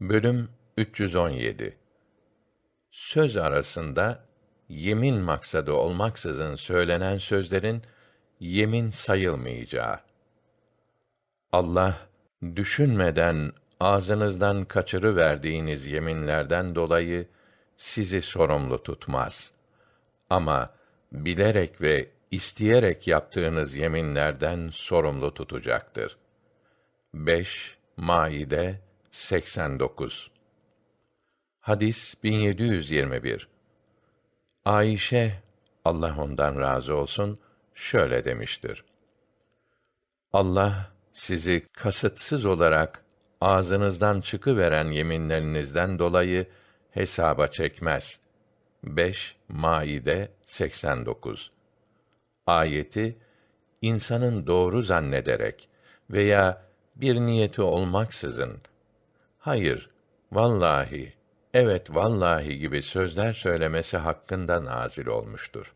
Bölüm 317 Söz arasında yemin maksadı olmaksızın söylenen sözlerin yemin sayılmayacağı. Allah düşünmeden ağzınızdan kaçırı verdiğiniz yeminlerden dolayı sizi sorumlu tutmaz. Ama bilerek ve isteyerek yaptığınız yeminlerden sorumlu tutacaktır. 5 Maide 89 Hadis 1721 Ayşe Allah ondan razı olsun şöyle demiştir. Allah sizi kasıtsız olarak ağzınızdan çıkıveren yeminlerinizden dolayı hesaba çekmez. 5 Maide 89 Ayeti insanın doğru zannederek veya bir niyeti olmaksızın hayır vallahi evet vallahi gibi sözler söylemesi hakkında nazil olmuştur.